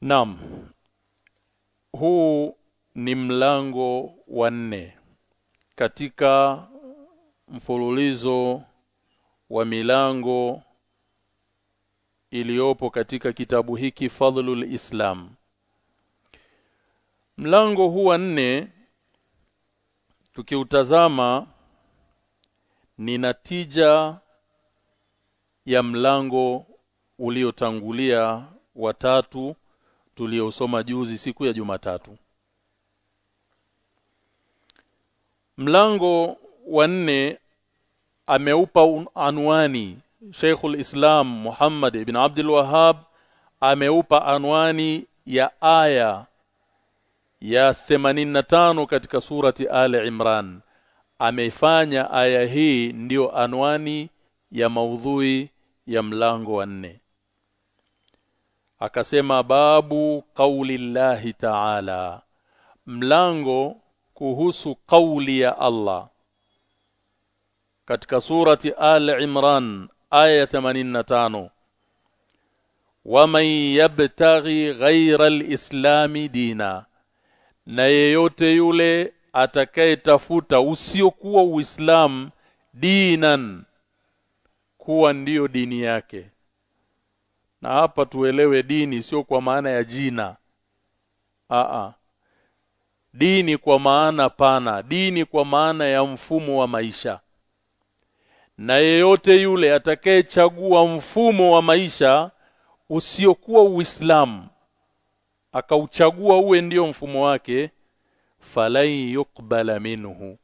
Naam. Huu ni mlango wa nne katika mfululizo wa milango iliyopo katika kitabu hiki Fadhlul Islam. Mlango huu wa nne tukiutazama ni natija ya mlango uliotangulia watatu tuliosoma juzi siku ya Jumatatu. Mlango wa nne ameupa anwani Sheikhul Islam Muhammad ibn Abdul Wahhab ameupa anwani ya aya ya 85 katika surati Ali Imran ameifanya aya hii ndiyo anwani ya maudhui ya mlango wa nne akasema babu llahi ta'ala. Mlango kuhusu kauli ya Allah. Katika surati Al Imran aya 85 waman yabtaghi ghayra al-islami dina. Na yeyote yule atakayetafuta usiokuwa uislamu dinan kuwa ndiyo dini yake na hapa tuelewe dini sio kwa maana ya jina. A dini kwa maana pana dini kwa maana ya mfumo wa maisha. Na yeyote yule atakayechagua mfumo wa maisha usiokuwa Uislamu akauchagua uwe ndiyo mfumo wake falai yukbala minhu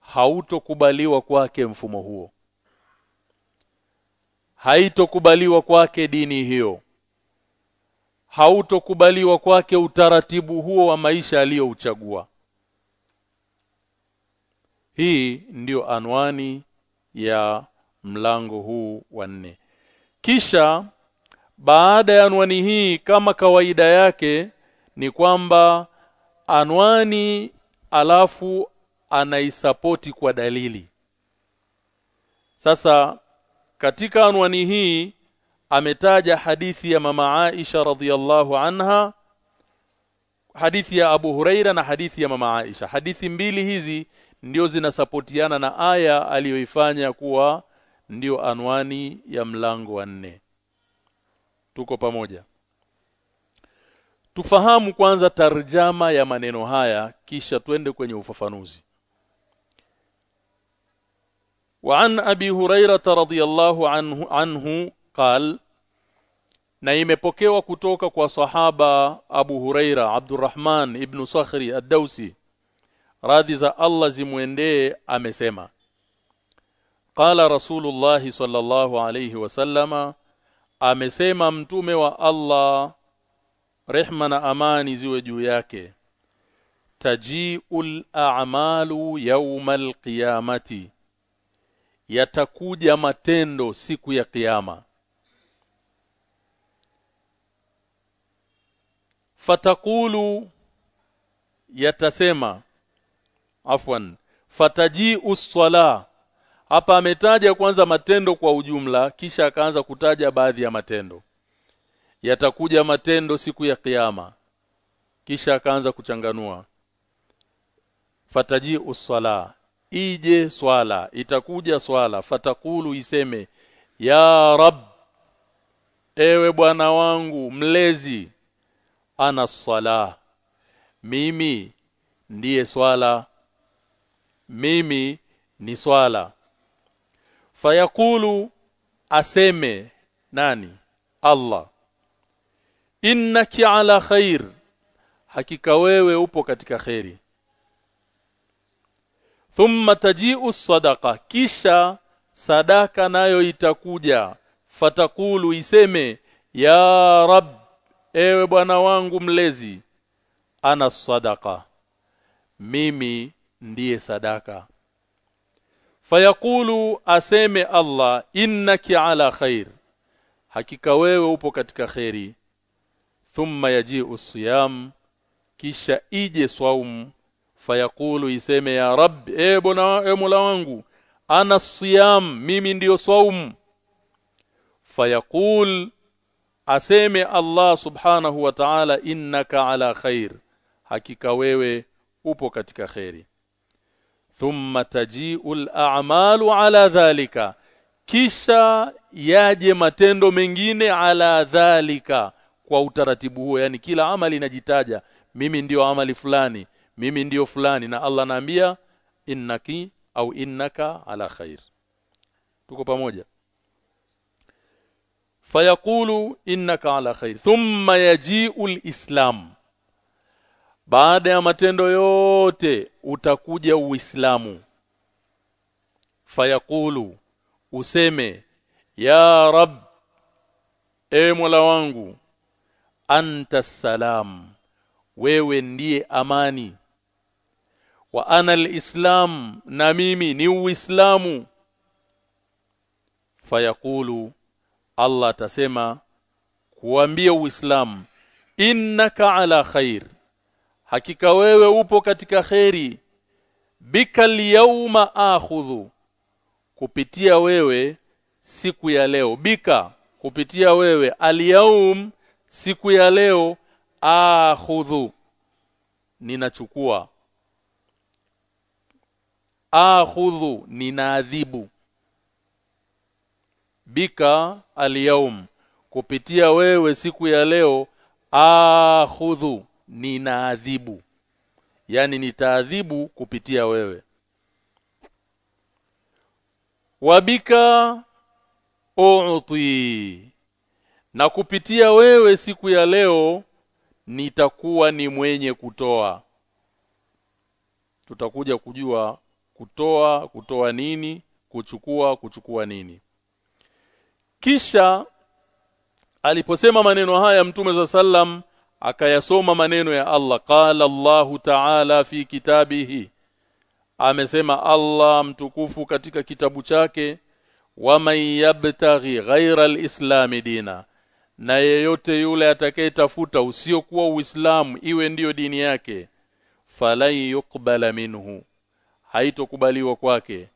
hautokubaliwa kwake mfumo huo haitokubaliwa kwake dini hiyo. Hautokubaliwa kwake utaratibu huo wa maisha aliyouchagua. Hii ndiyo anwani ya mlango huu wa nne. Kisha baada ya anwani hii kama kawaida yake ni kwamba anwani alafu anaisapoti kwa dalili. Sasa katika anwani hii ametaja hadithi ya mama Aisha radhiallahu anha hadithi ya Abu Huraira na hadithi ya mama Aisha. Hadithi mbili hizi ndio zinasapotiana na aya aliyoifanya kuwa ndio anwani ya mlango wa nne. Tuko pamoja. Tufahamu kwanza tarjama ya maneno haya kisha twende kwenye ufafanuzi وعن ابي هريره رضي الله عنه عنه قال na imepokewa kutoka kwa sahaba Abu Huraira Abdurrahman ibn Sakhri ad-Dausi radhi za Allah zimwendee amesema Qala Rasulullah sallallahu alayhi wasallama amesema mtume wa Allah rehma na amani ziwe juu yake tajiul a'malu yawmal qiyamati yatakuja matendo siku ya kiyama. Fatakulu yatasema afwan fataji uswala. Hapa ametaja kwanza matendo kwa ujumla kisha akaanza kutaja baadhi ya matendo. Yatakuja matendo siku ya kiyama kisha akaanza kuchanganua. Fataji uswala ije swala itakuja swala fatakulu iseme ya rab ewe bwana wangu mlezi ana sala mimi ndiye swala. Mimi ni swala. Fayakulu aseme nani? Allah. Innaki ala khair hakika wewe upo katika khairi thumma taji'u sadaqa. Kisha sadaka nayo itakuja. Fatakulu iseme ya rab ewe bwana wangu mlezi ana sadaqa. Mimi ndiye sadaka. Fayakulu aseme Allah innaki ala khair. Hakika wewe upo katika khairi thumma yaji'u siyam. Kisha ije swaumu fayaqulu iseme ya rab e bona e mola wangu ana siyam mimi ndiyo saum fayaqul aseme Allah subhanahu wa ta'ala innaka ala khair hakika wewe upo katika khairi thumma taji'ul a'malu ala dhalika kisha yaje matendo mengine ala dhalika kwa utaratibu huo yani kila amali inajitaja mimi ndiyo amali fulani mimi ndiyo fulani na Allah anaambia innaki au innaka ala khair. Tuko pamoja. Fayaqulu innaka ala khair. Thumma yaji'u alislam. Baada ya matendo yote utakuja uislamu. Fayaqulu useme ya rab e mola wangu anta salam wewe ndiye amani wa ana alislam na mimi ni uislamu. Fayaqulu Allah atasema kuambia uislamu innaka ala khair hakika wewe upo katika khairi bika yawma akhudhu kupitia wewe siku ya leo. Bika kupitia wewe alyaum siku ya leo akhudhu. Ninachukua akhudhu ninaadhibu. Bika alyawm kupitia wewe siku ya leo akhudhu ninaadhibu. Yani nitaadhibu kupitia wewe. Wabika uti na kupitia wewe siku ya leo nitakuwa ni mwenye kutoa. Tutakuja kujua kutoa kutoa nini kuchukua kuchukua nini. Kisha aliposema maneno haya mtume za sallam akayasoma maneno ya Allah. Qala Allahu ta'ala fi kitabihi. Amesema Allah mtukufu katika kitabu chake waman yabtaghi ghaira alislam dina. Na yeyote yule atakayetafuta usiokuwa uislamu iwe ndiyo dini yake falan yuqbala minhu haitokubaliwa kwake.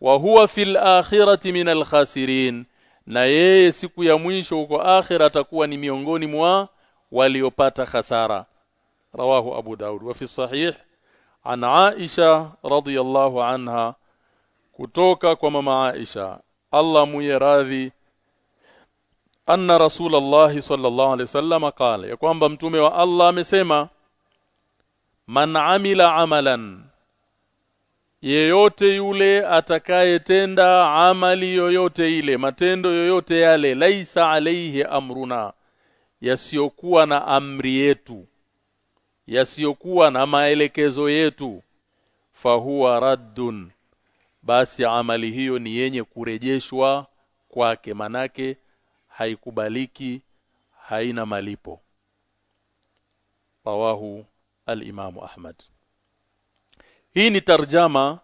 Wa huwa fil akhirati min alkhasirin na yeye siku ya mwisho huko akhira atakuwa ni miongoni mwa waliopata hasara rawahu abu daud wa fi sahih an aisha radhiyallahu anha kutoka kwa mama aisha. Allah muye radhi anna rasulullah sallallahu alaihi wasallam qala ya kwamba mtume wa Allah amesema man amila amalan yeyote yule atakayetenda amali yoyote ile matendo yoyote yale laisa alaihi amruna yasiyokuwa na amri yetu yasiyokuwa na maelekezo yetu fahuwa raddun. Basi amali hiyo ni yenye kurejeshwa kwake manake haikubaliki haina malipo. Rawahu al-Imam Ahmad hii ni tarjama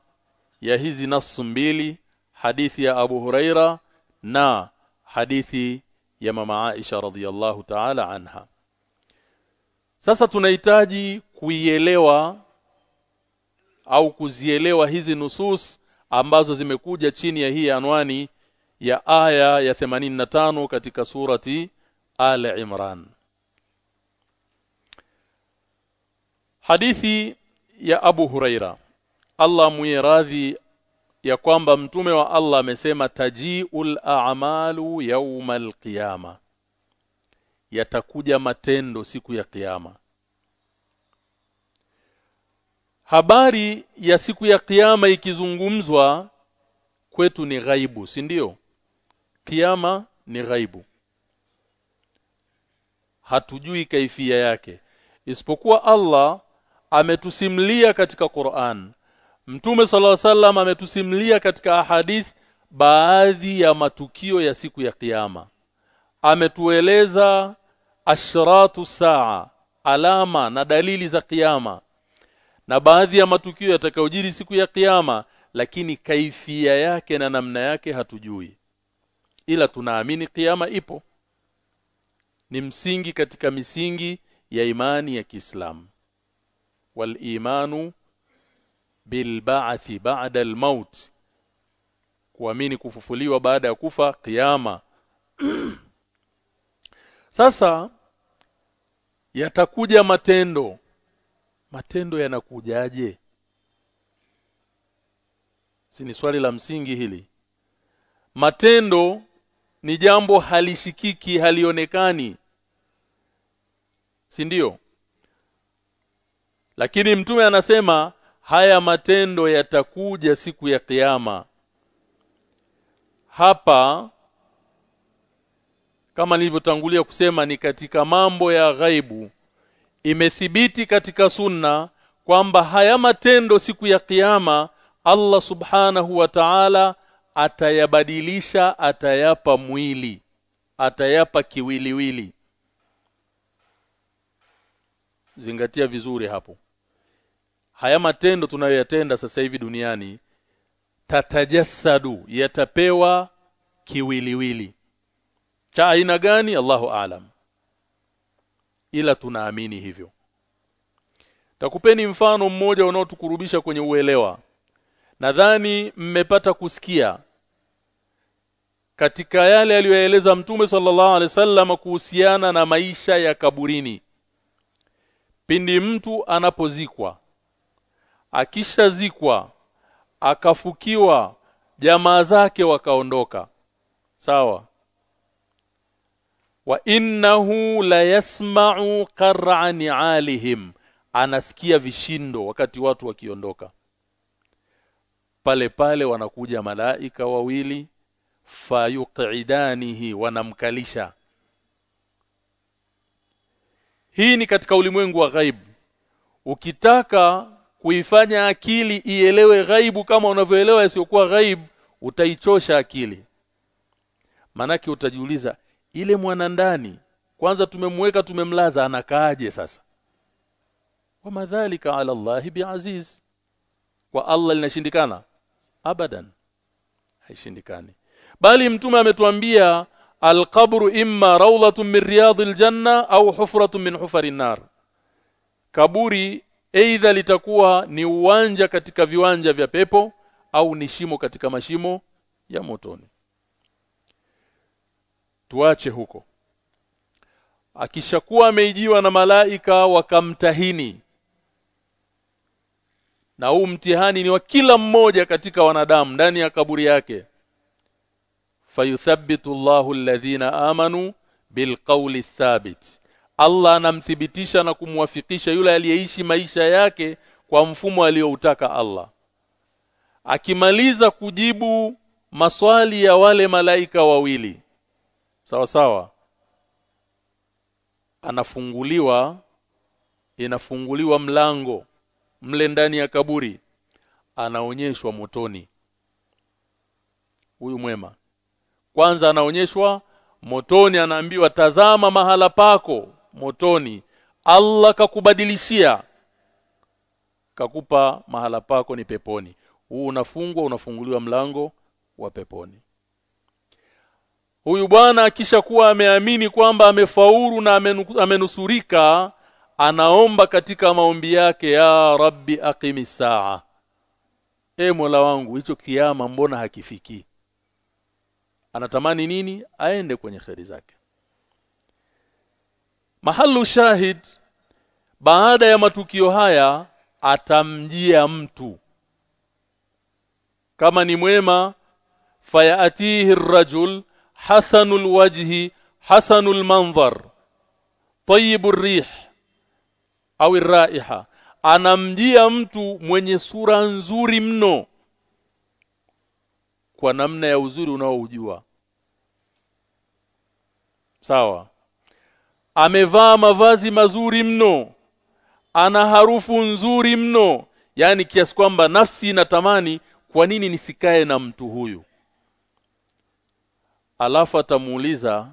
ya hizi nasu mbili hadithi ya Abu Huraira na hadithi ya mama Aisha radhiyallahu ta'ala anha. Sasa tunahitaji kuielewa au kuzielewa hizi nusus ambazo zimekuja chini ya hii anwani ya aya ya 85 katika surati Al Imran Hadithi ya Abu Huraira. Allah muiradhi ya kwamba mtume wa Allah amesema tajiul a'malu yaumal qiyama. Yatakuja matendo siku ya kiyama. Habari ya siku ya kiyama ikizungumzwa kwetu ni ghaibu si ndio? Kiyama ni ghaibu. Hatujui kaifia yake. Isipokuwa Allah ametusimlia katika Qur'an. Mtume sala sallam ametusimlia katika ahadith baadhi ya matukio ya siku ya kiyama. Ametueleza ashratu saa alama na dalili za kiyama. Na baadhi ya matukio yatakayojiri siku ya kiyama lakini kaifia yake na namna yake hatujui. Ila tunaamini kiyama ipo. Ni msingi katika misingi ya imani ya Kiislamu wal bilba'thi bil ba'thi ba'da almaut kuamini kufufuliwa baada ya kufa kiyama sasa yatakuja matendo. Matendo yanakujaje? Si ni swali la msingi hili. Matendo ni jambo halishikiki halionekani. Si ndio lakini mtume anasema haya matendo yatakuja siku ya kiyama. Hapa kama nilivyotangulia kusema ni katika mambo ya ghaibu. Imethibiti katika sunna kwamba haya matendo siku ya kiyama Allah subhanahu wa ta'ala atayabadilisha atayapa mwili atayapa kiwiliwili. Zingatia vizuri hapo haya matendo tunayoyatenda sasa hivi duniani tatajasadu yatapewa kiwiliwili. Cha aina gani? Allahu aalam. Ila tunaamini hivyo. Takupeni mfano mmoja unaotukurubisha kwenye uelewa. Nadhani mmepata kusikia katika yale aliyoeleza mtume sallallahu alaihi wasallam kuhusiana na maisha ya kaburini. Pindi mtu anapozikwa akishazikwa akafukiwa jamaa zake wakaondoka. Sawa. Wa innahu la yasma'u qar'an alihim. Anasikia vishindo wakati watu wakiondoka. Pale pale wanakuja malaika wawili fayuqidanihi wanamkalisha. Hii ni katika ulimwengu wa ghaibu ukitaka kuifanya akili ielewe ghaibu kama unavyoelewa isiyokuwa ghaibu utaichosha akili. Manake utajiuliza ile mwana ndani kwanza tumemweka tumemlaza anakaaje sasa? Wa madhalika ala Allah biaziz kwa Allah linashindikana? Abadan haishindikani. Bali mtume ametuambia alqabru imma rawlatun min riyadil janna au hufratun min hufarin nar. Kaburi aidha litakuwa ni uwanja katika viwanja vya pepo au ni shimo katika mashimo ya motoni. Tuache huko. Akishakuwa ameijiwa na malaika wakamtahini. Na huu mtihani ni wa kila mmoja katika wanadamu ndani ya kaburi yake. Fayuthabbitu Allahu alladhina amanu bilqawli thabit Allah anamthibitisha na kumwafikisha yule aliyeishi maisha yake kwa mfumo aliyoutaka Allah. Akimaliza kujibu maswali ya wale malaika wawili. Sawa sawa? Anafunguliwa inafunguliwa mlango mle ndani ya kaburi. Anaonyeshwa motoni. Huyu mwema. Kwanza anaonyeshwa motoni anaambiwa tazama mahala pako motoni. Allah kakubadilishia. Kakupa mahala pako ni peponi. Huu unafungwa unafunguliwa mlango wa peponi. Huyu bwana kisha kuwa ameamini kwamba amefaulu na amenusurika anaomba katika maombi yake ya rabbi aqimi saa. E mola wangu hicho kiama mbona hakifiki? Anatamani nini? Aende kwenye kheri zake mahalu shahid baada ya matukio haya atamjia mtu. Kama ni mwema fayatihi rajul hasanul wajhi hasanul manzar tayyibur rih au raiha. Anamjia mtu mwenye sura nzuri mno kwa namna ya uzuri unaoujua. Sawa amevaa mavazi mazuri mno. Ana harufu nzuri mno. Yani kiasi kwamba nafsi inatamani kwa nini nisikae na mtu huyu. Alafu atamuuliza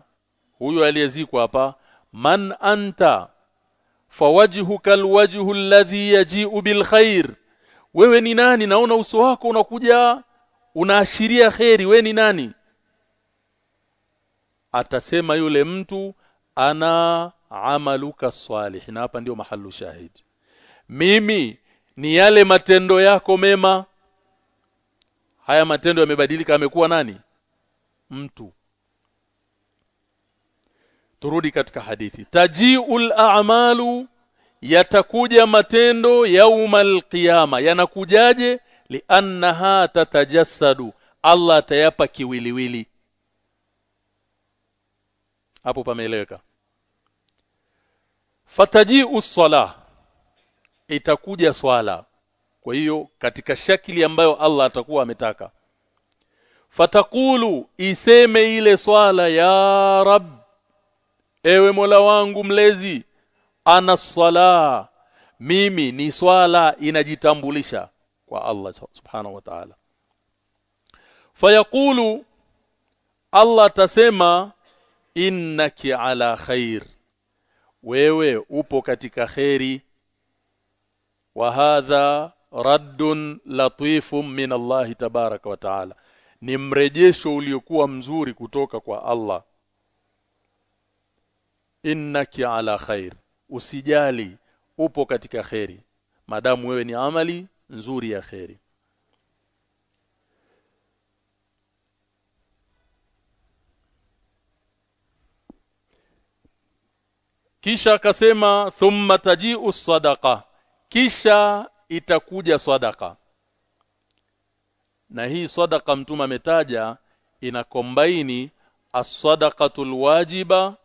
huyu aliyezikwa hapa man anta? Fawajhuka alwajhu alladhi yaji'u bilkhair. Wewe ni nani? Naona uso wako unakuja unaashiria kheri. Wewe ni nani? Atasema yule mtu ana amaluka salih na hapa ndio mahalu shahidi mimi ni yale matendo yako mema. Haya matendo yamebadilika amekuwa nani? Mtu. Turudi katika hadithi. Tajiul a'malu yatakuja matendo yaumal qiyama. Yanakujaje? Liannaha tatajassadu. Allah atayapa kiwiliwili. Hapo pameeleweka fatajiu sala itakuja swala. Kwa hiyo katika shakili ambayo Allah atakuwa ametaka. Fatakulu iseme ile swala ya rab ewe Mola wangu mlezi ana sala mimi ni swala inajitambulisha kwa Allah subhanahu wa ta'ala. Fayaqulu Allah tasema innaki ala khair wewe upo katika kheri. Wa hadha raddun latifun min Allah tabaraka wa taala. Ni mrejesho uliokuwa mzuri kutoka kwa Allah. Innaki ala khair. Usijali upo katika kheri. Madamu wewe ni amali nzuri ya khairi kisha akasema thumma taji'u sadaqa. Kisha itakuja sadaka na hii sadaka mtume ametaja ina kombaini as-sadaqatul wajiba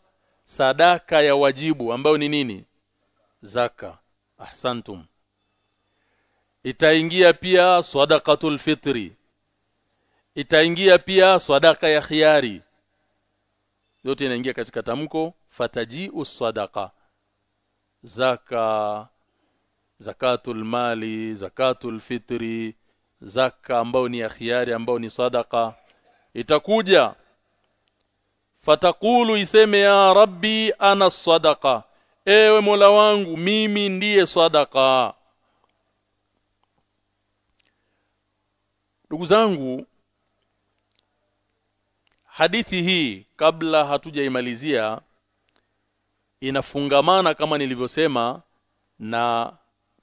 sadaka ya wajibu ambayo ni nini? Zaka. Ahsantum. Itaingia pia sadaqatul fitri itaingia pia sadaka ya khiari yote inaingia katika tamko fataji'u sadaqa. Zaka zakatul mali zakatul fitri zaka ambao ni akhiari ambao ni sadaka itakuja fatakulu iseme ya rabbi ana sadaqa. Ewe mola wangu mimi ndiye sadaka ndugu zangu hadithi hii kabla hatujaimalizia inafungamana kama nilivyosema na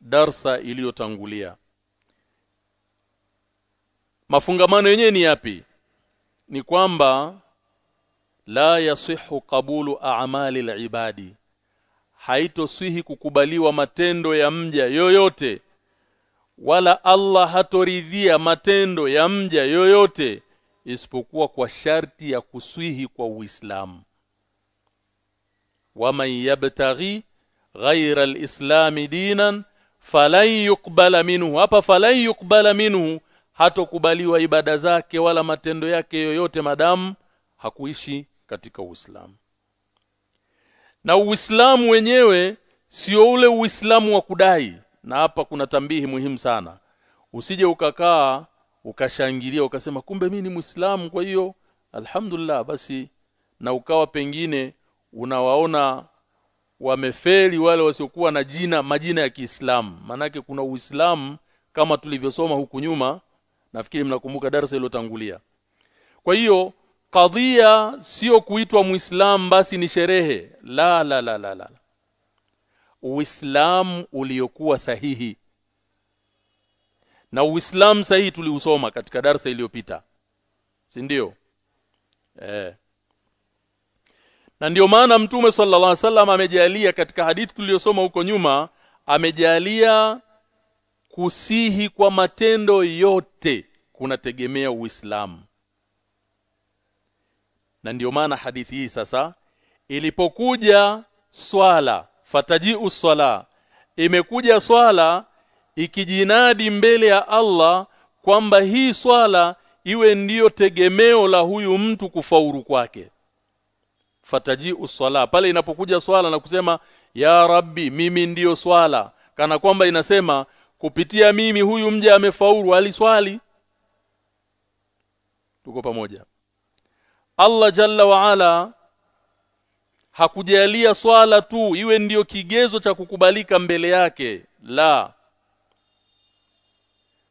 darsa iliyotangulia. Mafungamano yenyewe ni yapi? Ni kwamba la yasihu kabulu a'mali al-ibadi haitoswihi kukubaliwa matendo ya mja yoyote wala Allah hatoridhia matendo ya mja yoyote isipokuwa kwa sharti ya kuswihi kwa Uislamu waman yabtaghi ghayra al-islam dinan falan yuqbala minhu hapa falan yukbala minhu hatokubaliwa ibada zake wala matendo yake yoyote madamu hakuishi katika Uislamu. Na Uislamu wenyewe sio ule Uislamu wa kudai na hapa kuna tambihi muhimu sana. Usije ukakaa ukashangilia ukasema kumbe mimi ni Muislamu kwa hiyo alhamdulillah basi na ukawa pengine unawaona wamefeli wale wasiokuwa na jina majina ya Kiislamu. Manake kuna Uislamu kama tulivyosoma huku nyuma nafikiri mnakumbuka darasa iliyotangulia kwa hiyo kadhia sio kuitwa muislamu basi ni sherehe. La la la la la. Uislamu uliokuwa sahihi. Na uislamu sahihi tuliusoma katika darasa iliyopita. Si ndio? Eh na ndio maana mtume sallallahu alaihi wasallam amejalia katika hadithi tuliyosoma huko nyuma amejalia kusihi kwa matendo yote kunategemea Uislamu. Na ndio maana hadithi hii sasa ilipokuja swala fatajiu swala imekuja swala ikijinadi mbele ya Allah kwamba hii swala iwe ndiyo tegemeo la huyu mtu kufaulu kwake fatajiu uswala. Pale inapokuja swala na kusema ya rabbi mimi ndiyo swala kana kwamba inasema kupitia mimi huyu mje amefaulu aliswali tuko pamoja. Allah jalla wa ala hakujalia swala tu iwe ndiyo kigezo cha kukubalika mbele yake. La.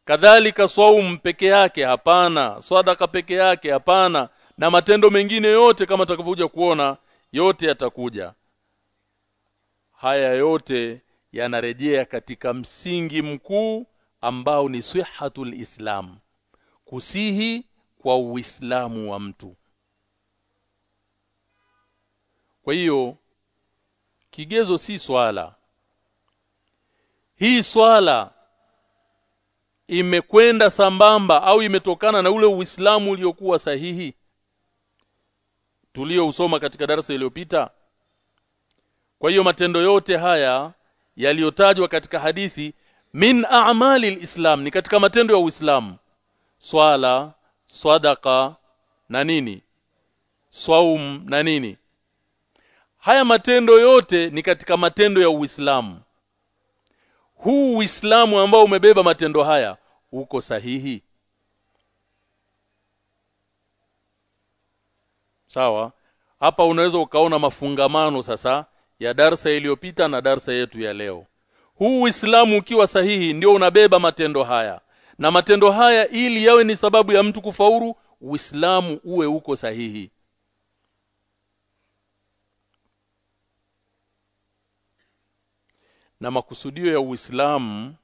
Kadhalika saum peke yake hapana. Sadaka peke yake hapana na matendo mengine yote kama takavyokuja kuona yote yatakuja. Haya yote yanarejea katika msingi mkuu ambao ni sihhatul islam kusihi kwa uislamu wa mtu. Kwa hiyo kigezo si swala. Hii swala imekwenda sambamba au imetokana na ule Uislamu uliokuwa sahihi tuliousoma katika darasa iliyopita. Kwa hiyo matendo yote haya yaliyotajwa katika hadithi min a'mali alislam ni katika matendo ya Uislamu. Swala sadaqa na nini? Swaum na nini? Haya matendo yote ni katika matendo ya Uislamu. Huu Uislamu ambao umebeba matendo haya uko sahihi sawa. Hapa unaweza ukaona mafungamano sasa ya darsa iliyopita na darsa yetu ya leo. Huu Uislamu ukiwa sahihi ndio unabeba matendo haya. Na matendo haya ili yawe ni sababu ya mtu kufaulu Uislamu uwe uko sahihi. Na makusudio ya Uislamu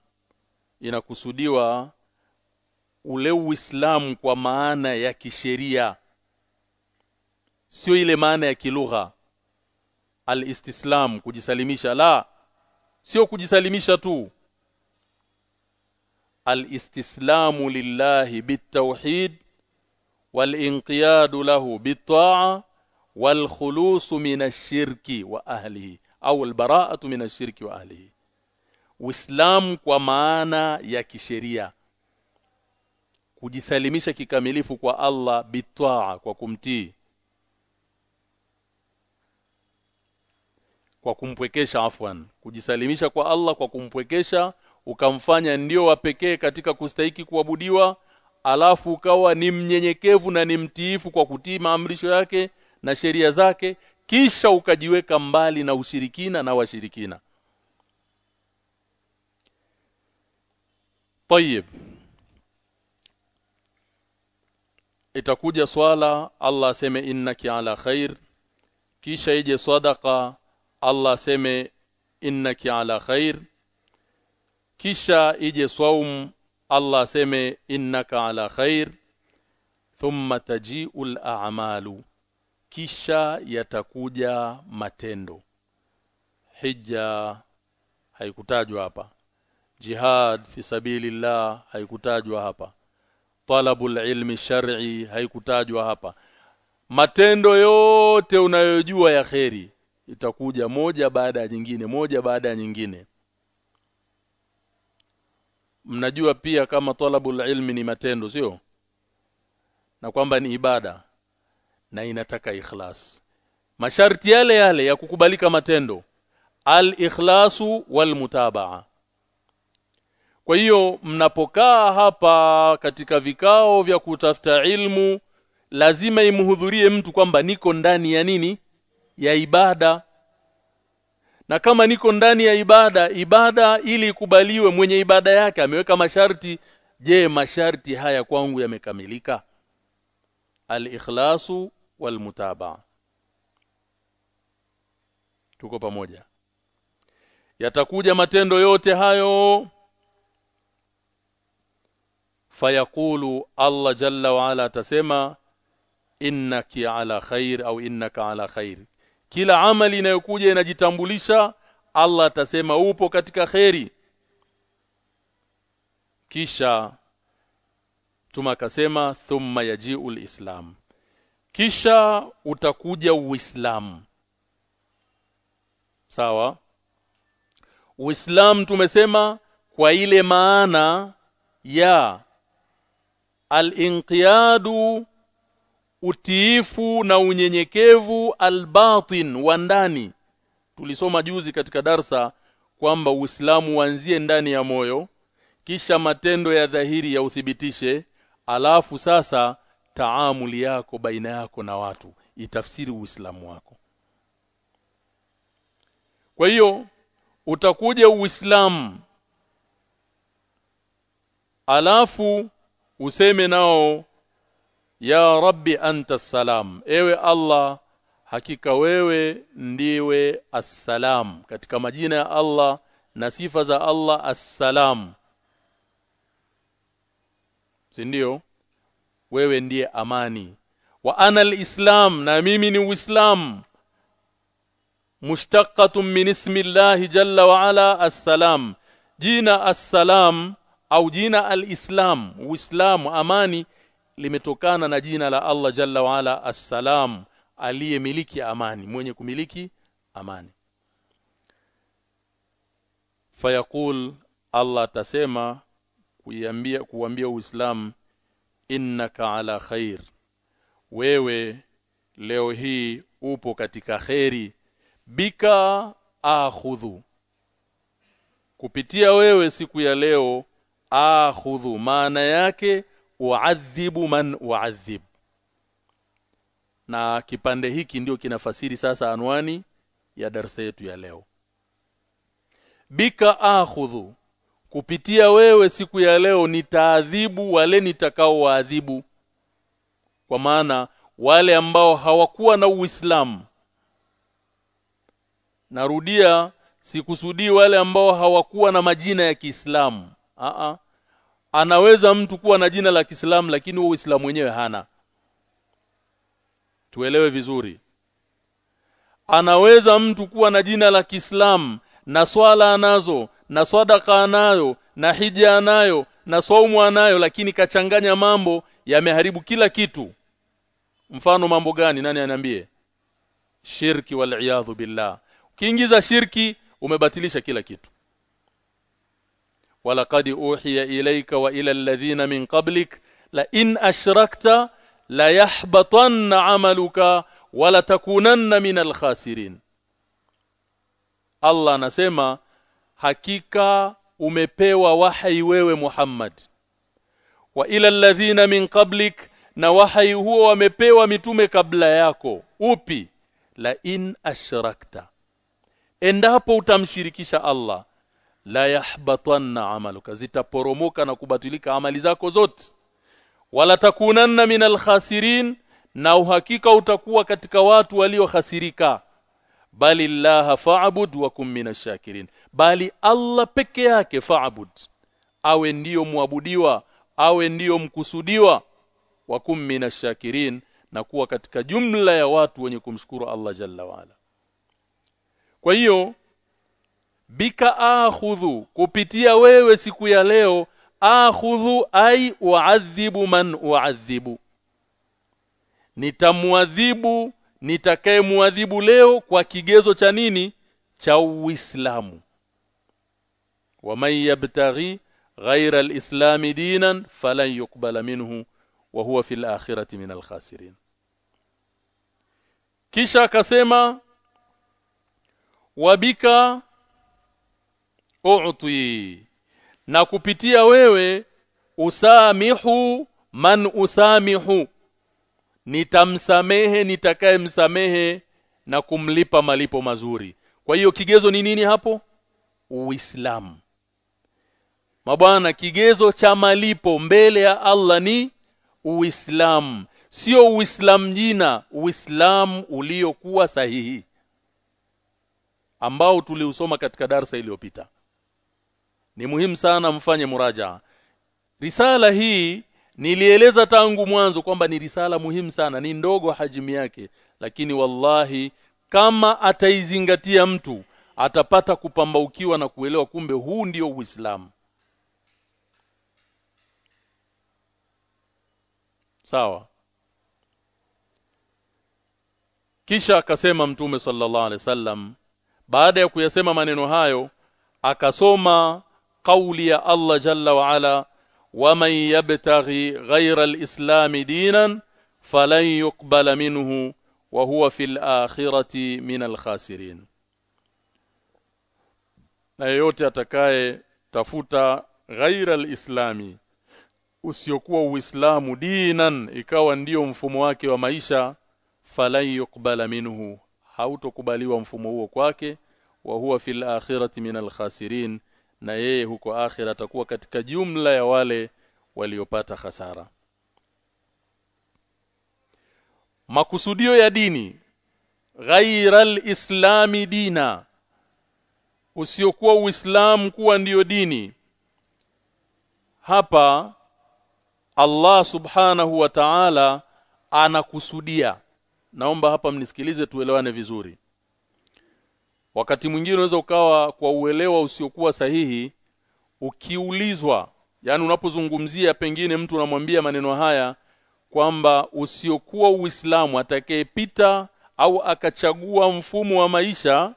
inakusudiwa ule Uislamu kwa maana ya kisheria sio ile maana ya kilugha al-istislam kujisalimisha. La sio kujisalimisha tu. Alistislamu lillahi bitawhid wal-inqiyadu lahu bitaa walkhulusu wal-khulusu min ash-shirki wa ahlihi au albaraatu minashirki wa ahlihi. Uislamu kwa maana ya kisheria. Kujisalimisha kikamilifu kwa Allah bitwaa kwa kumtii kwa kumpwekesha afwan. Kujisalimisha kwa Allah kwa kumpwekesha ukamfanya ndio wa pekee katika kustahiki kuabudiwa alafu ukawa ni mnyenyekevu na ni mtiifu kwa kutii maamrisho yake na sheria zake kisha ukajiweka mbali na ushirikina na washirikina. Tayib itakuja swala Allah aseme innaki ala khair. Kisha ije sadaqa Allah aseme innaki ala khair. Kisha ije saum Allah aseme innaka ala khair. Thumma taji'ul al-a'malu kisha yatakuja matendo. Hija haikutajwa hapa. Jihad fi sabilillah haikutajwa hapa. Talabul ilmi shar'i haikutajwa hapa. Matendo yote unayojua ya kheri itakuja moja baada ya nyingine moja baada ya nyingine. Mnajua pia kama talabul ilmi ni matendo sio? Na kwamba ni ibada na inataka ikhlas. Masharti yale yale ya kukubalika matendo al-ikhlasu wal mutabaa. Kwa hiyo mnapokaa hapa katika vikao vya kutafuta ilmu lazima imhudhurie mtu kwamba niko ndani ya nini ya ibada. Na kama niko ndani ya ibada ibada ili ikubaliwe mwenye ibada yake ameweka masharti je masharti haya kwangu yamekamilika? Al-ikhlasu wal tuko pamoja. Yatakuja matendo yote hayo. Fayaqulu Allah jalla wa ala atasema innaki ala khair au innaka ala khair kila amali inayokuja inajitambulisha Allah atasema upo katika kheri. Kisha tuma akasema thumma yaji'ul islam kisha utakuja uislamu. Sawa? Uislamu tumesema kwa ile maana ya al-inqiyadu utiifu na unyenyekevu albatin wa ndani. Tulisoma juzi katika darsa kwamba Uislamu uanzie ndani ya moyo kisha matendo ya dhahiri ya uthibitishe alafu sasa taamuli yako baina yako na watu itafsiri Uislamu wako. Kwa hiyo utakuja Uislamu alafu useme nao ya rabbi anta salam. Ewe Allah hakika wewe ndiwe assalam. Katika majina ya Allah na sifa za Allah assalam. Si ndio? Wewe ndiye amani. Wa ana alislam na mimi ni uislamu mushtaqatun min ismi Allah jalla wa ala assalam. Jina assalam au jina alislam uislamu amani limetokana na jina la Allah jalla waala assalam aliyemiliki amani mwenye kumiliki amani. Fayaqul Allah atasema kuiambia kuambia Uislamu innaka ala khair. Wewe leo hii upo katika kheri bika akhudhu. Kupitia wewe siku ya leo akhudhu. Maana yake uadhibu man uadhib. Na kipande hiki ndio kinafasiri sasa anwani ya darasa yetu ya leo. Bika akhudhu. Kupitia wewe siku ya leo nitaadhibu wale nitakao waadhibu. Kwa maana wale ambao hawakuwa na Uislamu. Narudia sikusudii wale ambao hawakuwa na majina ya Kiislamu. A a anaweza mtu kuwa na jina la Kiislamu lakini Uislamu wenyewe hana. Tuelewe vizuri. Anaweza mtu kuwa na jina la Kiislamu na swala anazo na sadaka anayo na hija anayo na saumu anayo lakini kachanganya mambo yameharibu kila kitu. Mfano mambo gani? Nani ananiambie? Shirki wal billah. Ukiingiza shirki umebatilisha kila kitu ila alladhina min qablik la in ashrakta la yahbatanna amaluka wala takunanna min alkhasirin Allah anasema hakika umepewa wahai wewe Muhammad wa ila alladhina min qablik na wahai huo wamepewa mitume kabla yako upi la in ashrakta endapo utamshirikisha Allah la yahbatanna amaluka. Zitaporomoka na kubatilika amali zako zote. Wala takunanna minal khasirin na uhakika utakuwa katika watu waliohasirika. Bali Allah fa'bud wa kum minashakirin bali Allah peke yake fa'bud. Awe ndiyo muabudiwa awe ndiyo mkusudiwa wa kum minashakirin na kuwa katika jumla ya watu wenye kumshukuru Allah jalla waala kwa hiyo bika akhudhu kupitia wewe siku ya leo akhudhu ai uadhibu man uadhibu. Nitamwadhibu nitakayemuadhibu leo kwa kigezo cha nini? Cha Uislamu. Waman yabtaghi ghayra alislam dinan falan yuqbala minhu wa huwa fil akhirati min alkhasirin. Kisha akasema wabika u'ti. Na kupitia wewe usamihu man usamihu. Nitamsamehe nitakayemsamehe na kumlipa malipo mazuri. Kwa hiyo kigezo ni nini hapo? Uislamu. Mabwana kigezo cha malipo mbele ya Allah ni uislamu. Sio uislamu jina uislamu uliokuwa sahihi ambao tuliusoma katika darsa iliyopita ni muhimu sana mfanye muraja. Risala hii nilieleza tangu mwanzo kwamba ni risala muhimu sana. Ni ndogo hajimi yake. Lakini wallahi kama ataizingatia mtu atapata kupambaukiwa na kuelewa kumbe huu ndio Uislamu. Sawa. Kisha akasema mtume sallallahu alaihi wasallam baada ya kuyasema maneno hayo akasoma kauli ya Allah jalla wa ala waman yabtaghi ghayra alislam dinan falan yuqbala minhu wa huwa fil akhirati min alkhasirin na yeyote atakaye tafuta ghaira alislami usiokuwa uislamu dinan ikawa ndiyo mfumo wake wa maisha falan yuqbala minhu hautokubaliwa mfumo huo kwake wa huwa fil akhirati min alkhasirin na yeye huko akhira atakuwa katika jumla ya wale waliopata hasara makusudio ya dini ghaira islami dina usiokuwa uislamu kuwa ndiyo dini. Hapa Allah subhanahu wa ta'ala anakusudia. Naomba hapa mnisikilize tuelewane vizuri wakati mwingine unaweza ukawa kwa uelewa usiokuwa sahihi ukiulizwa yani unapozungumzia pengine mtu unamwambia maneno haya kwamba usiokuwa Uislamu atakayepita au akachagua mfumo wa maisha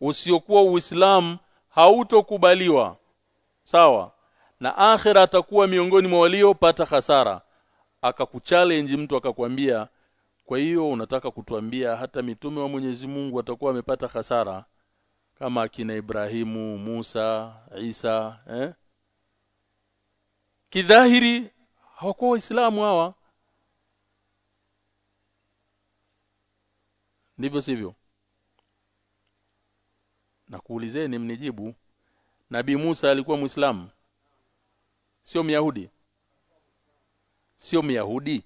usiokuwa Uislamu hautokubaliwa. Sawa? Na akhira atakuwa miongoni mwa waliopata hasara. Akakuchallenge mtu akakwambia kwa hiyo unataka kutuambia hata mitume wa Mwenyezi Mungu watakuwa wamepata hasara kama akina Ibrahimu, Musa, Isa, eh? Kidhahiri hawakuwa waislamu hawa. Ndivyo sivyo? Na kuulizeni mnijibu. Nabii Musa alikuwa Muislamu? Sio Myahudi? Sio Myahudi?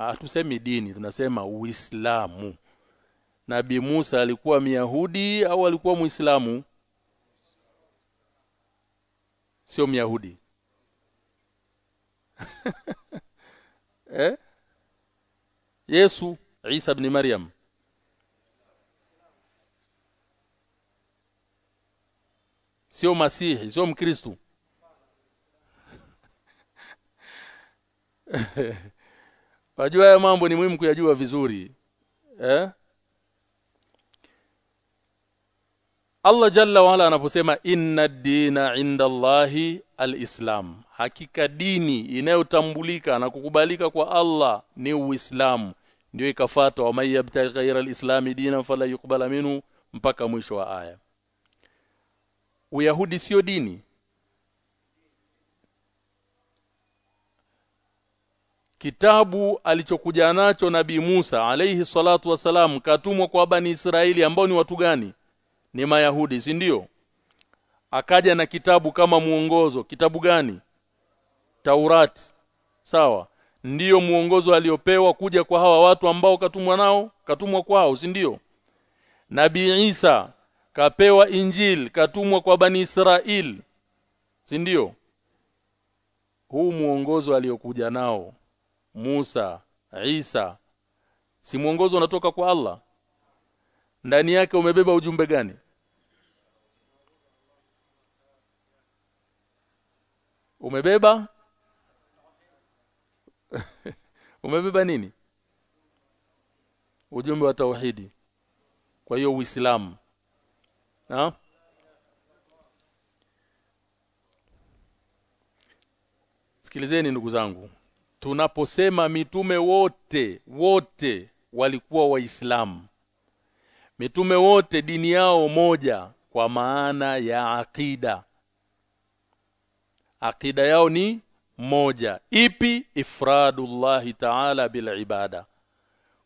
Ah tusemi dini, tunasema Uislamu. Nabii Musa alikuwa Myahudi au alikuwa Muislamu? Sio Myahudi. eh? Yesu Isa ibn Maryam sio masihi sio mkristu Wajua haya mambo ni muhimu kuyajua vizuri. Eh? Allah Jalla wala anaposema inna dina inda Allahi alislam. Hakika dini inayotambulika na kukubalika kwa Allah ni Uislamu. Ndio ikafata wa may yabtaghi ghayra alislam dinan fala yuqbala minhu mpaka mwisho wa aya. Uyahudi sio dini. Kitabu alichokuja nacho nabii Musa alayhi salatu wasalam katumwa kwa bani Israeli ambao ni watu gani? Ni mayahudi si ndio? Akaja na kitabu kama muongozo kitabu gani? Taurati. Sawa. Ndiyo muongozo aliopewa kuja kwa hawa watu ambao katumwa nao katumwa kwao si ndio? Nabii Isa kapewa Injil katumwa kwa bani israeli si ndio? Huu muongozo aliokuja nao Musa, Isa. Si mwongozo unatoka kwa Allah? Ndani yake umebeba ujumbe gani? Umebeba? Umebeba nini? Ujumbe wa tauhidi. Kwa hiyo uislamu. Ha? Sikilizeni ndugu zangu tunaposema mitume wote wote walikuwa waislamu. Mitume wote dini yao moja kwa maana ya akida akida yao ni moja. Ipi? Ifradullahi ta'ala bil ibada.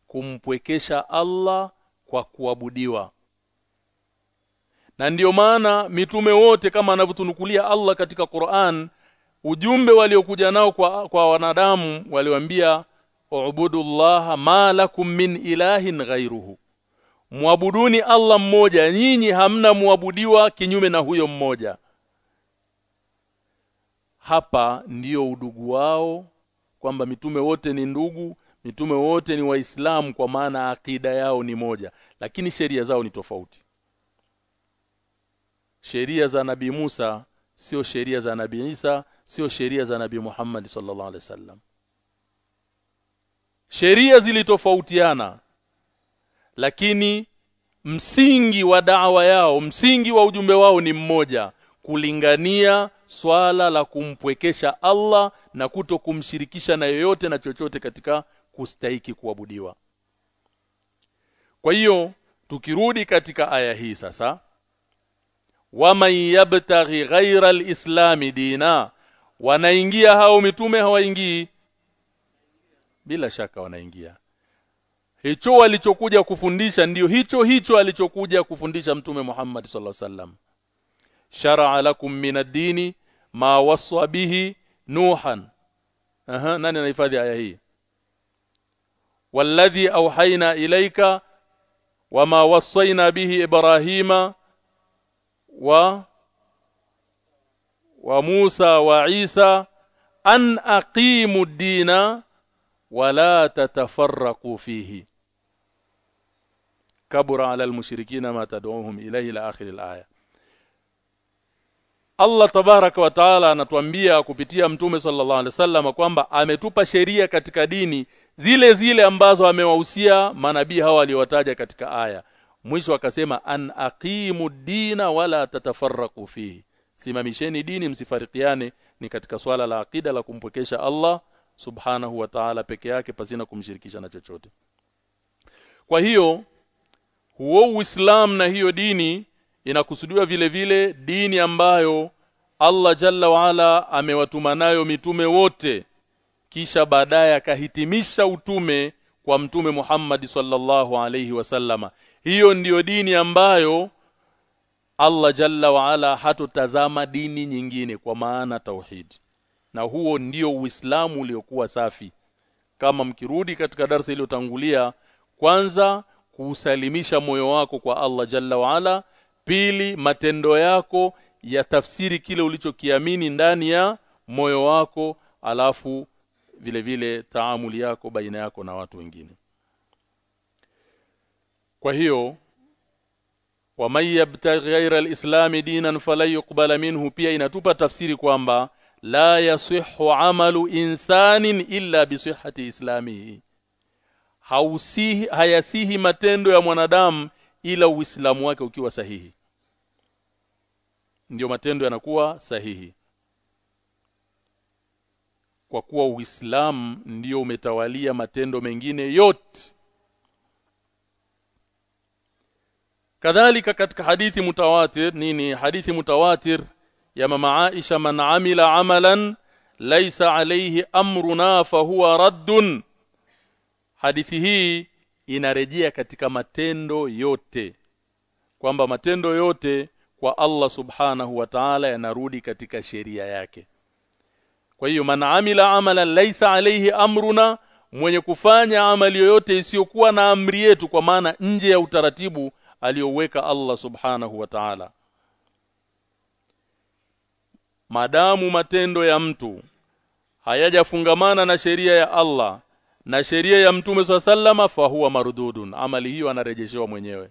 Kumpwekesha Allah kwa kuabudiwa. Na ndiyo maana mitume wote kama anavyotunukulia Allah katika Qur'an ujumbe waliokuja nao kwa, kwa wanadamu waliwaambia ubudullaha ma lakum min ilahin ghairuhu muabuduni Allah mmoja nyinyi hamna muabudiwa kinyume na huyo mmoja. Hapa ndiyo udugu wao kwamba mitume wote ni ndugu mitume wote ni waislamu kwa maana akida yao ni moja lakini sheria zao ni tofauti. Sheria za nabii Musa sio sheria za nabii Isa sio sheria za nabii Muhammad sallallahu alaihi wasallam. Sheria zilitofautiana lakini msingi wa dawa yao msingi wa ujumbe wao ni mmoja kulingania swala la kumpwekesha Allah na kuto kumshirikisha na yoyote na chochote katika kustahiki kuabudiwa. Kwa hiyo tukirudi katika aya hii sasa waman yabtaghi ghaira alislami dina wanaingia hao mitume hawaingii. Bila shaka wanaingia. Hicho walichokuja kufundisha ndiyo hicho hicho alichokuja kufundisha mtume Muhammad sallallahu alaihi wasallam. Shar'a lakum min ad-dini ma wasa bihi nuhan. Aha nani anahifadhi aya hii? Walladhi awhayna ilayka wama wasaina bihi ibrahima wa wa Musa wa Isa an aqimu dina wala tatafarraqu fihi. Kabura ala almushrikina ma tad'uuhum ilayhi ila akhir alaya. Allah tabaraka wa taala anatuambia kupitia mtume sallallahu alaihi wasallam kwamba ametupa sheria katika dini zile zile ambazo amewahusia manabii hawa aliowataja katika aya. Mwisho akasema an aqimu dina wala tatafarraqu fihi simamisheni dini msifarikiane ni katika swala la akida la kumpokesha Allah subhanahu wa ta'ala peke yake pasina kumshirikisha na chochote. Kwa hiyo huo Uislamu na hiyo dini inakusudiwa vile vile dini ambayo Allah jalla waala amewatuma nayo mitume wote kisha baadaye akahitimisha utume kwa mtume Muhammad sallallahu alayhi wasallama hiyo ndiyo dini ambayo Allah jalla waala hatutazama dini nyingine kwa maana tauhid. Na huo ndio uislamu uliokuwa safi. Kama mkirudi katika darasa iliyotangulia kwanza kuusalimisha moyo wako kwa Allah jalla waala pili matendo yako ya tafsiri kile ulichokiamini ndani ya moyo wako alafu vile vile taamuli yako baina yako na watu wengine. Kwa hiyo wa may yabtaghi ghayra al-islam dinan fala yuqbala minhu. Pia inatupa tafsiri kwamba la yasihhu amalu insanin illa bi sihhati islamihi hausihi hayasihi matendo ya mwanadamu ila uislamu wake ukiwa sahihi. Ndio matendo yanakuwa sahihi. Kwa kuwa uislamu ndio umetawalia matendo mengine yote kadhalika katika hadithi mutawatir nini? Hadithi mutawatir ya mama Aisha man amila amalan laysa alayhi amruna fahuwa raddun. Hadithi hii inarejea katika matendo yote kwamba matendo yote kwa Allah subhanahu wa ta'ala yanarudi katika sheria yake. Kwa hiyo man amila amalan laysa alayhi amruna mwenye kufanya amali yoyote isiyokuwa na amri yetu kwa maana nje ya utaratibu aliyoweka Allah subhanahu wa ta'ala. Madamu matendo ya mtu hayajafungamana na sheria ya Allah na sheria ya mtume swalla sallama fa huwa marududun amali hiyo anarejeshewa mwenyewe.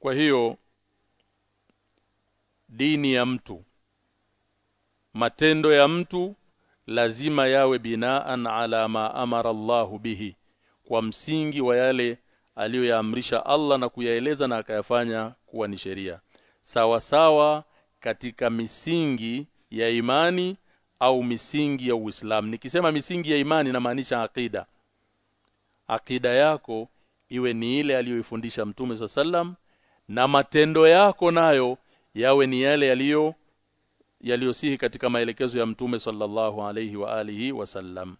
Kwa hiyo dini ya mtu matendo ya mtu lazima yawe binaan ala ma amara Allahu bihi. Kwa msingi wa yale aliyoyaamrisha Allah na kuyaeleza na akayafanya kuwa ni sheria. Sawa sawa katika misingi ya imani au misingi ya Uislamu. Nikisema misingi ya imani namaanisha akida akida yako iwe ni ile aliyoifundisha Mtume sallam na matendo yako nayo yawe ni yale yaliyo yaliyosihi katika maelekezo ya Mtume sallallahu alayhi wa alihi wasallam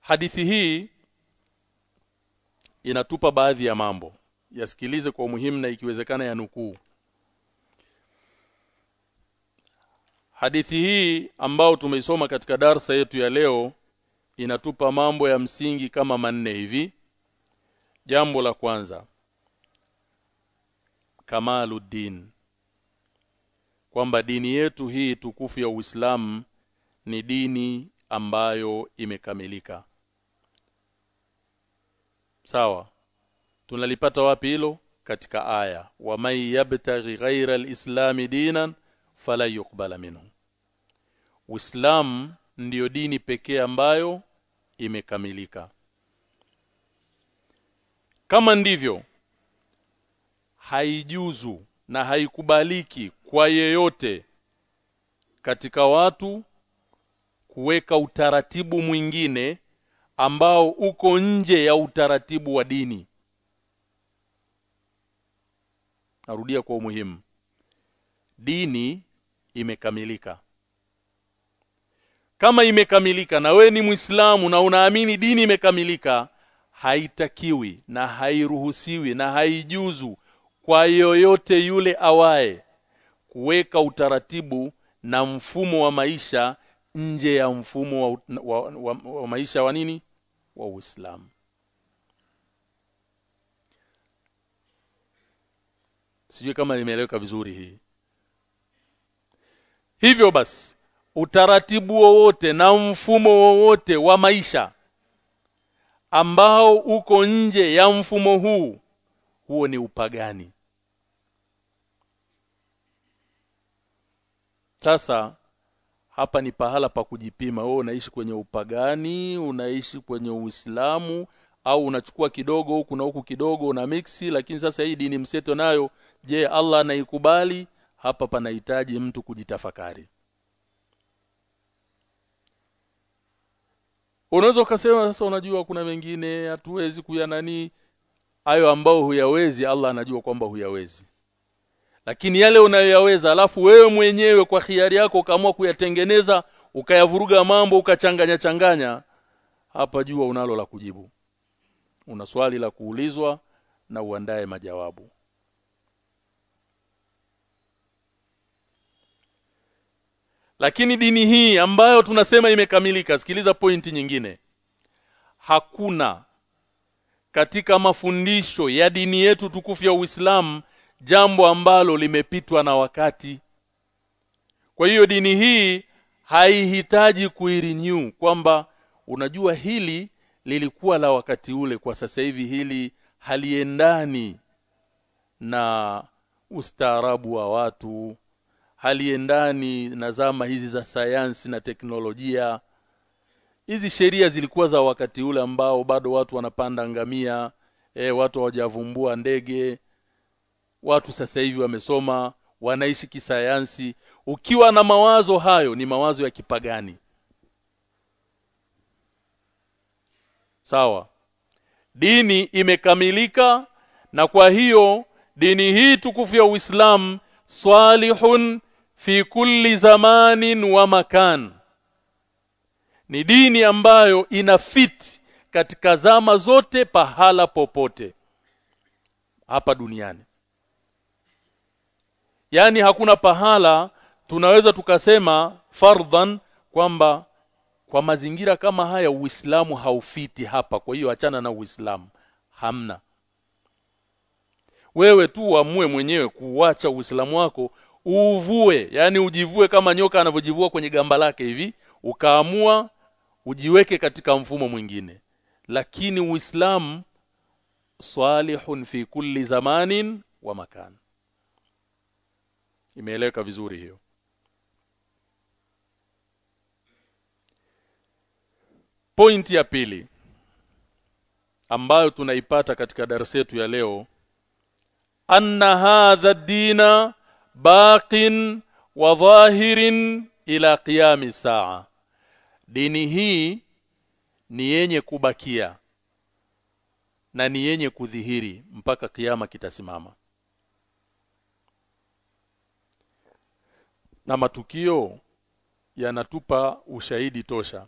Hadithi hii inatupa baadhi ya mambo. Yasikilize kwa umuhimu na ikiwezekana ya nukuu. Hadithi hii ambayo tumeisoma katika darsa yetu ya leo inatupa mambo ya msingi kama manne hivi. Jambo la kwanza Kamaluddin kwamba dini yetu hii tukufu ya Uislamu ni dini ambayo imekamilika. Sawa. Tunalipata wapi hilo? Katika aya, wa may yabtaghi ghayra al-islam dinan fala yuqbala minhu. Uislamu ndiyo dini pekee ambayo imekamilika. Kama ndivyo haijuzu na haikubaliki kwa yeyote katika watu kuweka utaratibu mwingine ambao uko nje ya utaratibu wa dini. Narudia kwa umuhimu. Dini imekamilika. Kama imekamilika na we ni Muislamu na unaamini dini imekamilika haitakiwi na hairuhusiwi na haijuzu kwa yoyote yule awaye kuweka utaratibu na mfumo wa maisha nje ya mfumo wa, wa, wa, wa maisha wa nini? Wa Uislamu. Sijui kama nimeeleweka vizuri hii. Hivyo basi utaratibu wowote na mfumo wowote wa maisha ambao uko nje ya mfumo huu huo ni upagani sasa hapa ni pahala pa kujipima. Wewe unaishi kwenye upagani unaishi kwenye uislamu au unachukua kidogo huku na huku kidogo una mixi lakini sasa hii dini mseto nayo je Allah anaikubali? Hapa panahitaji mtu kujitafakari. Unaweza ukasema sasa unajua kuna mengine hatuwezi kuyanani hayo ambao huyawezi Allah anajua kwamba huyawezi lakini yale unayoyaweza alafu wewe mwenyewe kwa hiari yako ukaamua kuyatengeneza ukayavuruga mambo ukachanganya changanya hapa jua unalo la kujibu. Una swali la kuulizwa na uandae majawabu. Lakini dini hii ambayo tunasema imekamilika sikiliza pointi nyingine. Hakuna katika mafundisho ya dini yetu tukufu ya Uislamu jambo ambalo limepitwa na wakati. Kwa hiyo dini hii haihitaji kuirenew kwamba unajua hili lilikuwa la wakati ule kwa sasa hivi hili haliendani na ustaarabu wa watu haliendani na zama hizi za sayansi na teknolojia. Hizi sheria zilikuwa za wakati ule ambao bado watu wanapanda ngamia e, watu hawajavumbua ndege watu sasa hivi wamesoma wanaishi kisayansi. Ukiwa na mawazo hayo ni mawazo ya kipagani. Sawa. Dini imekamilika na kwa hiyo dini hii tukufu ya Uislamu salihun fi kulli zamanin wa makan. Ni dini ambayo ina fit katika zama zote pahala popote hapa duniani yani hakuna pahala tunaweza tukasema fardhan kwamba kwa mazingira kama haya Uislamu haufiti hapa. Kwa hiyo achana na Uislamu. Hamna. Wewe tu uamue mwenyewe kuuacha Uislamu wako uvue yani ujivue kama nyoka anavyojivua kwenye gamba lake hivi ukaamua ujiweke katika mfumo mwingine. Lakini Uislamu salihun fi kulli zamanin wa makan imeeleweka vizuri hiyo. Pointi ya pili ambayo tunaipata katika darasa yetu ya leo anna hadha dina baqin wa dhahirin ila qiyami saa. Dini hii ni yenye kubakia na ni yenye kudhihiri mpaka kiyama kitasimama na matukio yanatupa ushahidi tosha.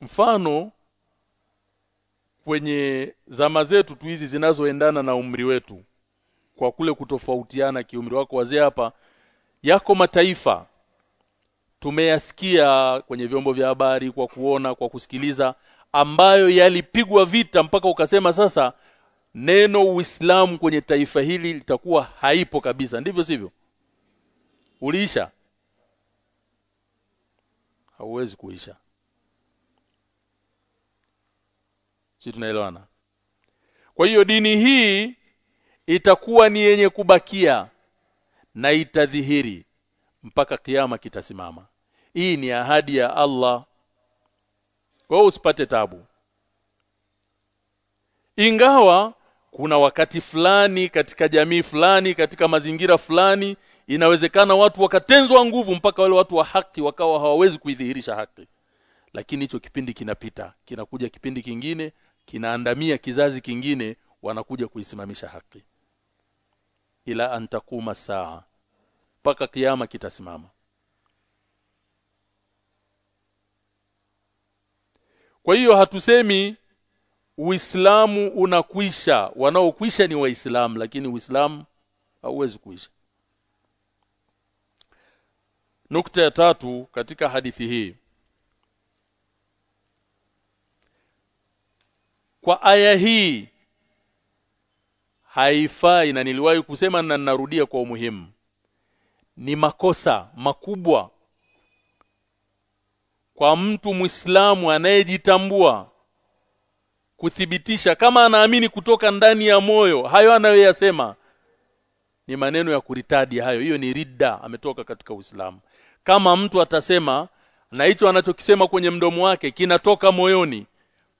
Mfano kwenye zama zetu tu hizi zinazoendana na umri wetu kwa kule kutofautiana kiumri. Wako wazee hapa yako mataifa. Tumeyasikia kwenye vyombo vya habari kwa kuona kwa kusikiliza ambayo yalipigwa vita mpaka ukasema sasa neno Uislamu kwenye taifa hili litakuwa haipo kabisa. Ndivyo sivyo? Uliisha? Hauwezi kuisha. Si tunaelewana? Kwa hiyo dini hii itakuwa ni yenye kubakia na itadhihiri mpaka kiyama kitasimama. Hii ni ahadi ya Allah. Kwa usipate tabu. Ingawa kuna wakati fulani katika jamii fulani katika mazingira fulani inawezekana watu wakatenzwa nguvu mpaka wale watu wa haki wakawa hawawezi kuidhihirisha haki. Lakini hicho kipindi kinapita kinakuja kipindi kingine kinaandamia kizazi kingine wanakuja kuisimamisha haki. Ila antakuma saa mpaka kiyama kitasimama. Kwa hiyo hatusemi Uislamu unakwisha. Wanaokwisha ni waislamu lakini Uislamu hauwezi kuisha. Nukta ya tatu katika hadithi hii. Kwa aya hii haifai na niliwahi kusema na ninarudia kwa umuhimu. Ni makosa makubwa kwa mtu Muislamu anayejitambua kuthibitisha kama anaamini kutoka ndani ya moyo hayo anayoyasema ni maneno ya kuritadi hayo. Hiyo ni ridda ametoka katika Uislamu. Kama mtu atasema na hicho anachokisema kwenye mdomo wake kinatoka moyoni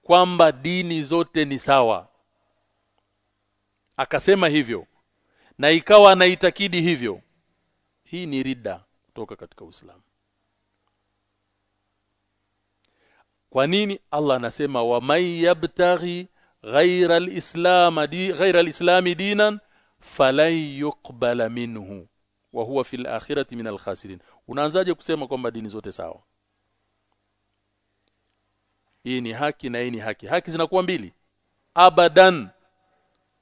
kwamba dini zote ni sawa. Akasema hivyo na ikawa anaitakidi hivyo. Hii ni ridda kutoka katika Uislamu kwa nini Allah anasema wa may yabtaghi ghayra al-islam di ghayra al-islam dinan falan yuqbala minhu wa huwa fil akhirati min alkhasirin. Unaanzaje kusema kwamba dini zote sawa? Hii ni haki na hii ni haki. Haki zinakuwa mbili. Abadan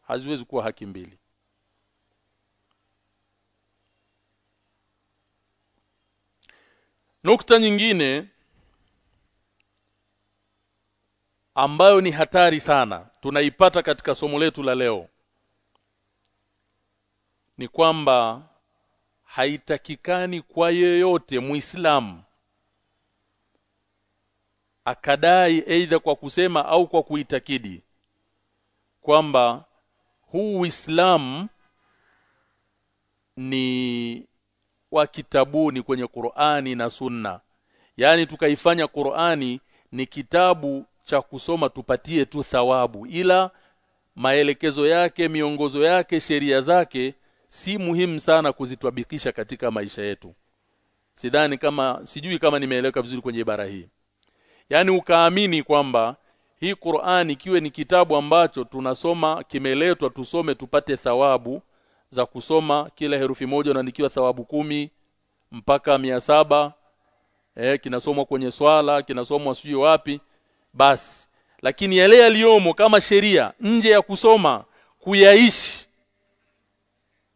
haziwezi kuwa haki mbili. Nukta nyingine ambayo ni hatari sana. Tunaipata katika somo letu la leo. Ni kwamba haitakikani kwa yeyote muislamu akadai aidha kwa kusema au kwa kuitakidi kwamba huu Uislamu ni wa kitabuni kwenye Qur'ani na Sunna. Yani tukaifanya Qur'ani ni kitabu cha kusoma tupatie tu thawabu. Ila maelekezo yake miongozo yake sheria zake si muhimu sana kuzitwabikisha katika maisha yetu. Sidhani kama sijui kama nimeeleweka vizuri kwenye ibara hii. Yani ukaamini kwamba hii Qur'an ikiwe ni kitabu ambacho tunasoma kimeletwa tusome tupate thawabu za kusoma kila herufi moja unaandikiwa thawabu kumi mpaka mia saba eh kinasomwa kwenye swala kinasomwa sijui wapi basi. Lakini yale yaliyomo kama sheria nje ya kusoma kuyaishi.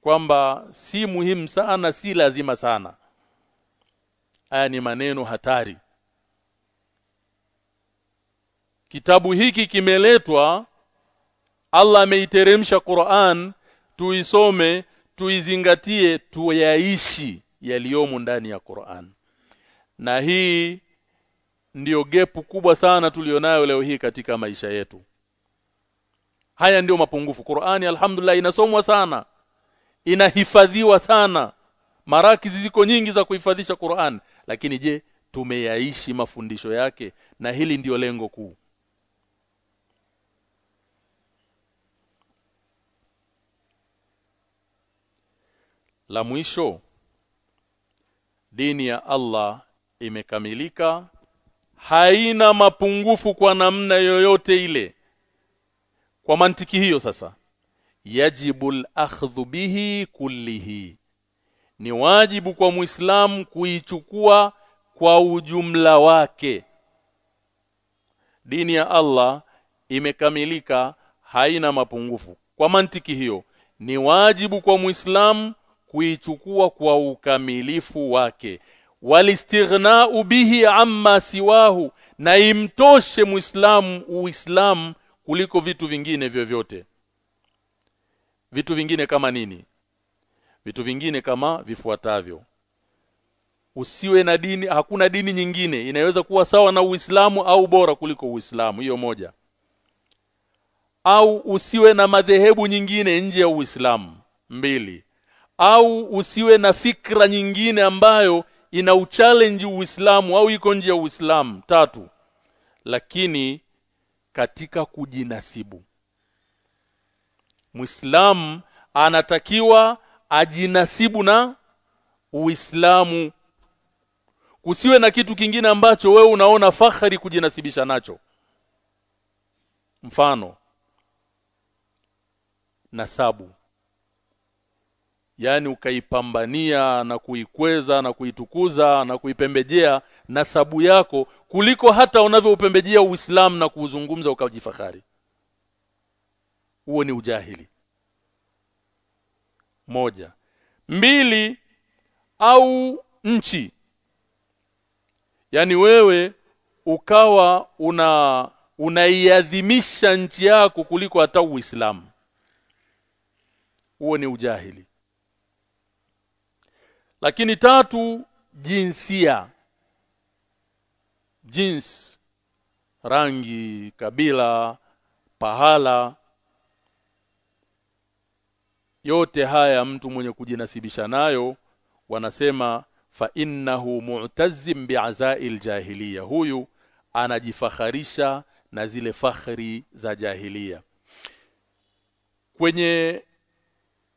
Kwamba si muhimu sana si lazima sana. Haya ni maneno hatari. Kitabu hiki kimeletwa Allah ameiteremsha Qur'an tuisome tuizingatie tuyaishi yaliyomo ndani ya Qur'an. Na hii ndiyo gepu kubwa sana tulionayo leo hii katika maisha yetu. Haya ndiyo mapungufu. Qur'ani alhamdulillah inasomwa sana. Inahifadhiwa sana. Marakizi ziko nyingi za kuhifadhisha Qur'an. Lakini je tumeyaishi mafundisho yake? Na hili ndiyo lengo kuu. La mwisho dini ya Allah imekamilika haina mapungufu kwa namna yoyote ile. Kwa mantiki hiyo sasa yajibul akhdhu bihi kullihi. Ni wajibu kwa muislamu kuichukua kwa ujumla wake. Dini ya Allah imekamilika haina mapungufu. Kwa mantiki hiyo ni wajibu kwa muislamu kuichukua kwa ukamilifu wake walistighna'u bihi amma siwahu na imtoshe muislamu uislamu kuliko vitu vingine vyovyote. Vitu vingine kama nini? Vitu vingine kama vifuatavyo. Usiwe na dini hakuna dini nyingine inaweza kuwa sawa na Uislamu au bora kuliko Uislamu hiyo moja. Au usiwe na madhehebu nyingine nje ya Uislamu mbili. Au usiwe na fikra nyingine ambayo ina uchallenge Uislamu au iko nje ya Uislamu? Tatu. Lakini katika kujinasibu. Muislamu anatakiwa ajinasibu na Uislamu. Kusiwe na kitu kingine ambacho wewe unaona fahari kujinasibisha nacho. Mfano. Nasabu yani ukaipambania na kuikweza na kuitukuza na kuipembejea nasabu yako kuliko hata unavyoupembejea Uislamu na kuuzungumza ukajifahari huo ni ujahili. Moja. Mbili au nchi. Yani wewe ukawa una unaiadhimisha nchi yako kuliko hata Uislamu. Huo ni ujahili lakini tatu jinsia. Jins rangi kabila pahala. Yote haya mtu mwenye kujinasibisha nayo wanasema fa innahu mu'tazzim bi'azail jahiliya. Huyu anajifakharisha na zile fakhri za jahiliya. Kwenye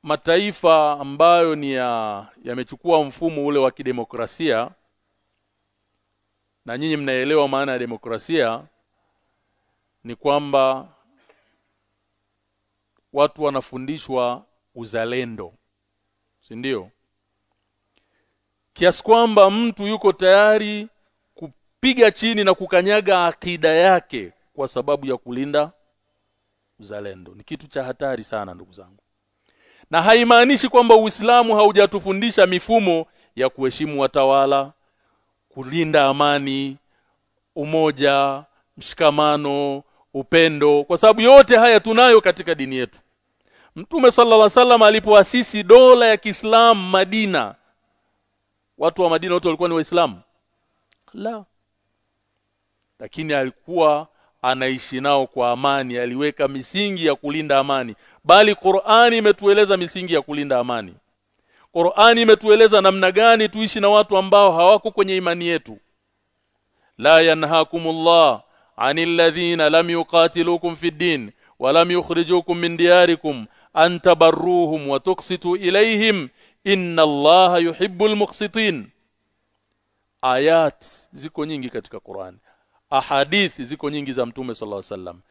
mataifa ambayo ni ya yamechukua mfumo ule wa kidemokrasia na nyinyi mnaelewa maana ya demokrasia ni kwamba watu wanafundishwa uzalendo si ndio? Kiasi kwamba mtu yuko tayari kupiga chini na kukanyaga akida yake kwa sababu ya kulinda uzalendo. Ni kitu cha hatari sana ndugu zangu na haimaanishi kwamba Uislamu haujatufundisha mifumo ya kuheshimu watawala kulinda amani umoja mshikamano upendo kwa sababu yote haya tunayo katika dini yetu. Mtume sallallahu alaihi wasallam alipoasisi dola ya Kiislamu Madina watu wa Madina wote walikuwa ni waislamu? La. Lakini alikuwa anaishi nao kwa amani. Aliweka misingi ya kulinda amani. Bali Qur'ani imetueleza misingi ya kulinda amani. Qur'ani imetueleza namna gani tuishi na watu ambao hawako kwenye imani yetu. La yanhaakumullah anil ladhina lam yuqatilukum fid din wa lam yukhrijukum min diyarikum an tabarruhum wa tuqsitu ilayhim inna allaha yuhibbul muqsitin. Ayat ziko nyingi katika Qur'an ahadith ziko nyingi za mtume sallallahu alaihi wasallam